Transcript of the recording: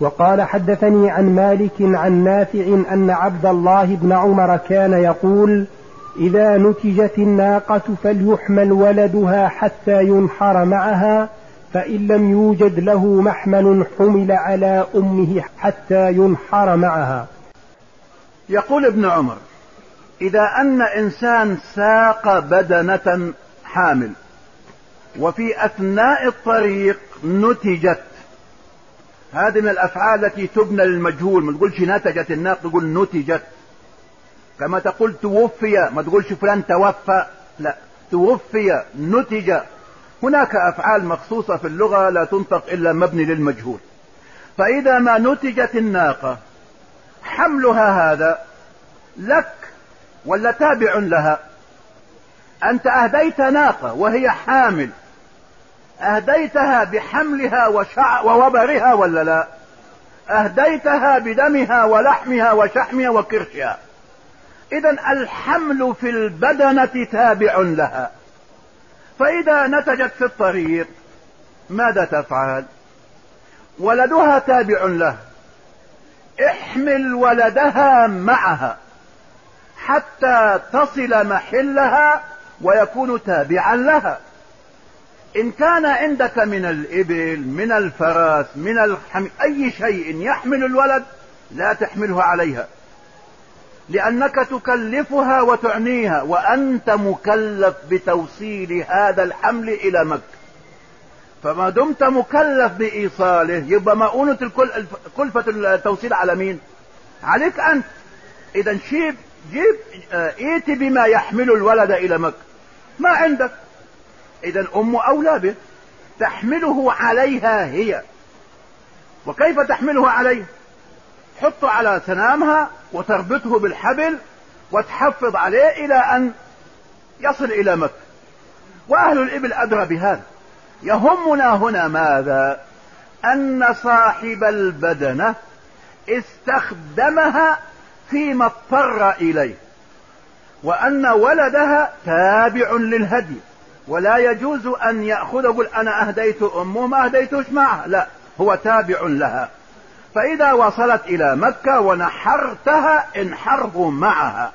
وقال حدثني عن مالك عن نافع أن عبد الله بن عمر كان يقول إذا نتجت الناقة فليحمل ولدها حتى ينحر معها فإن لم يوجد له محمل حمل على أمه حتى ينحر معها. يقول ابن عمر إذا أن إنسان ساق بدنة حامل وفي أثناء الطريق نتجت هذه من الأفعال التي تبنى للمجهول. ما تقولش نتجت الناقة تقول نتجت. كما تقول توفي ما تقولش فلان توفى. لا توفي نتج. هناك أفعال مخصوصة في اللغة لا تنطق إلا مبني للمجهول. فإذا ما نتجت الناقة حملها هذا لك ولا تابع لها. أنت أهديت ناقة وهي حامل. أهديتها بحملها وشع ووبرها ولا لا؟ أهديتها بدمها ولحمها وشحمها وكرشها. إذا الحمل في البدنة تابع لها. فإذا نتجت في الطريق ماذا تفعل؟ ولدها تابع له. احمل ولدها معها حتى تصل محلها ويكون تابعا لها. إن كان عندك من الإبل من الفرس من الحم... أي شيء يحمل الولد لا تحمله عليها لأنك تكلفها وتعنيها وأنت مكلف بتوصيل هذا الحمل إلى مكة. فما دمت مكلف بإيصاله يبقى مؤونة الكل... كلفة التوصيل على مين؟ عليك أنت. إذا شيب جيب ائت بما يحمل الولد إلى مكة. ما عندك؟ إذا ام أولى به. تحمله عليها هي. وكيف تحمله عليه؟ تحطه على سنامها وتربطه بالحبل وتحفظ عليه إلى أن يصل إلى مكة. وأهل الإبل أدرى بهذا. يهمنا هنا ماذا؟ أن صاحب البدنة استخدمها فيما اضطر إليه. وأن ولدها تابع للهدي. ولا يجوز أن يأخذ يقول أنا أهديت أمه ما أهديتوش معها. لا هو تابع لها. فإذا وصلت إلى مكة ونحرتها انحره معها.